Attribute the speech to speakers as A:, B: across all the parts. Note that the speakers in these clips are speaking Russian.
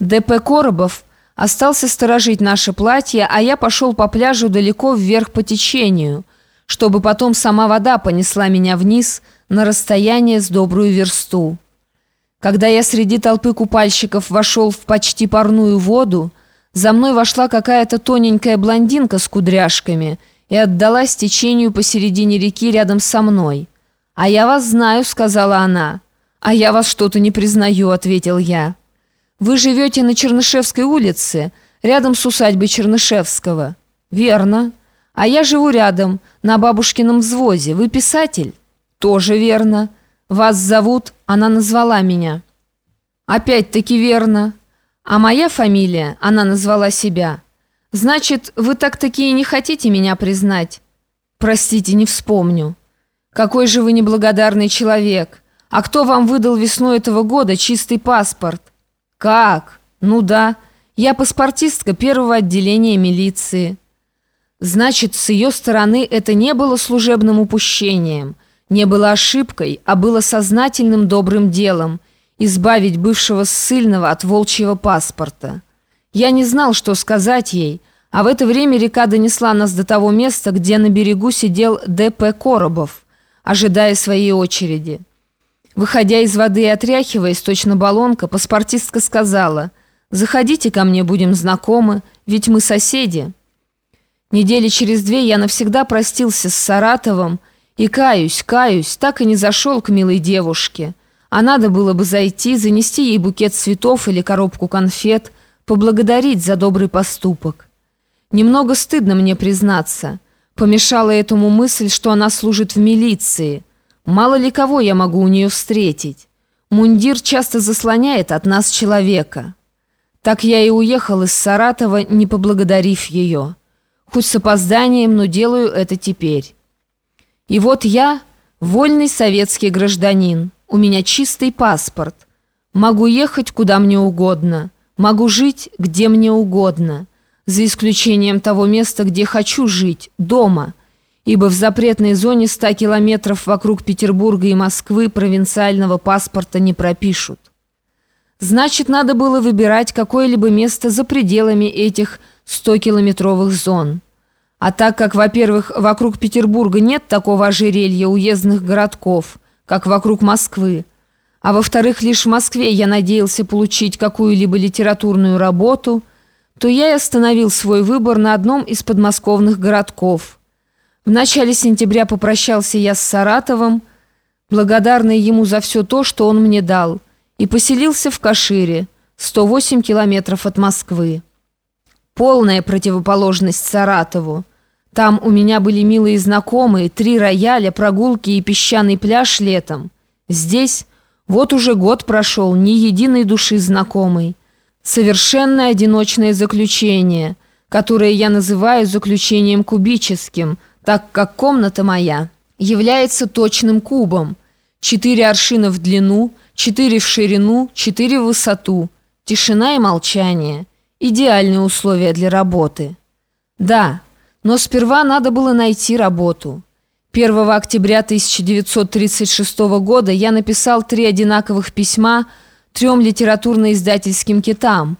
A: Д.П. Коробов остался сторожить наше платье, а я пошел по пляжу далеко вверх по течению, чтобы потом сама вода понесла меня вниз на расстояние с добрую версту. Когда я среди толпы купальщиков вошел в почти парную воду, за мной вошла какая-то тоненькая блондинка с кудряшками и отдалась течению посередине реки рядом со мной. «А я вас знаю», — сказала она. «А я вас что-то не признаю», — ответил я. «Вы живете на Чернышевской улице, рядом с усадьбой Чернышевского». «Верно. А я живу рядом, на бабушкином взвозе. Вы писатель?» «Тоже верно. Вас зовут...» Она назвала меня. «Опять-таки верно. А моя фамилия...» Она назвала себя. «Значит, вы так-таки и не хотите меня признать?» «Простите, не вспомню». «Какой же вы неблагодарный человек! А кто вам выдал весной этого года чистый паспорт?» «Как? Ну да. Я паспортистка первого отделения милиции». Значит, с ее стороны это не было служебным упущением, не было ошибкой, а было сознательным добрым делом избавить бывшего ссыльного от волчьего паспорта. Я не знал, что сказать ей, а в это время река донесла нас до того места, где на берегу сидел Д.П. Коробов, ожидая своей очереди. Выходя из воды и отряхиваясь, точно баллонка, паспортистка сказала, «Заходите ко мне, будем знакомы, ведь мы соседи». Недели через две я навсегда простился с Саратовым и, каюсь, каюсь, так и не зашел к милой девушке. А надо было бы зайти, занести ей букет цветов или коробку конфет, поблагодарить за добрый поступок. Немного стыдно мне признаться. Помешала этому мысль, что она служит в милиции – Мало ли кого я могу у нее встретить. Мундир часто заслоняет от нас человека. Так я и уехал из Саратова, не поблагодарив ее. Хоть с опозданием, но делаю это теперь. И вот я, вольный советский гражданин, у меня чистый паспорт. Могу ехать куда мне угодно, могу жить где мне угодно, за исключением того места, где хочу жить, дома – ибо в запретной зоне 100 километров вокруг Петербурга и Москвы провинциального паспорта не пропишут. Значит, надо было выбирать какое-либо место за пределами этих 100-километровых зон. А так как, во-первых, вокруг Петербурга нет такого ожерелья уездных городков, как вокруг Москвы, а во-вторых, лишь в Москве я надеялся получить какую-либо литературную работу, то я и остановил свой выбор на одном из подмосковных городков – в начале сентября попрощался я с Саратовым, благодарный ему за все то, что он мне дал, и поселился в Кашире, 108 километров от Москвы. Полная противоположность Саратову. Там у меня были милые знакомые, три рояля, прогулки и песчаный пляж летом. Здесь вот уже год прошел, ни единой души знакомой. Совершенно одиночное заключение, которое я называю заключением кубическим – так как комната моя является точным кубом. Четыре аршина в длину, четыре в ширину, четыре в высоту. Тишина и молчание. Идеальные условия для работы. Да, но сперва надо было найти работу. 1 октября 1936 года я написал три одинаковых письма трем литературно-издательским китам.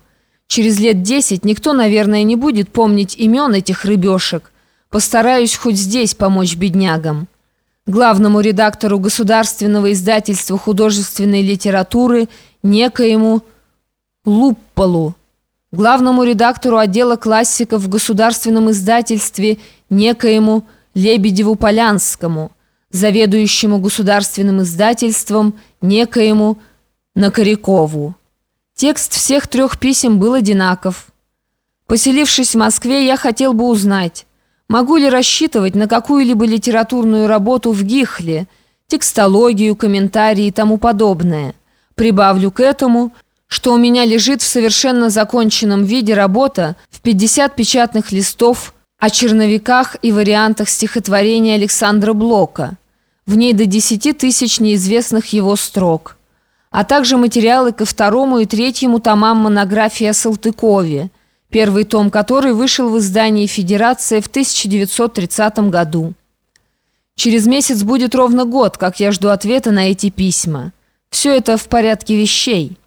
A: Через лет десять никто, наверное, не будет помнить имен этих рыбешек, Постараюсь хоть здесь помочь беднягам. Главному редактору государственного издательства художественной литературы некоему Лупполу. Главному редактору отдела классиков в государственном издательстве некоему Лебедеву-Полянскому, заведующему государственным издательством некоему Накорякову. Текст всех трех писем был одинаков. Поселившись в Москве, я хотел бы узнать, Могу ли рассчитывать на какую-либо литературную работу в Гихле, текстологию, комментарии и тому подобное? Прибавлю к этому, что у меня лежит в совершенно законченном виде работа в 50 печатных листов о черновиках и вариантах стихотворения Александра Блока. В ней до 10 тысяч неизвестных его строк, а также материалы ко второму и третьему томам монографии о Салтыкове – первый том которой вышел в издании «Федерация» в 1930 году. Через месяц будет ровно год, как я жду ответа на эти письма. Все это в порядке вещей.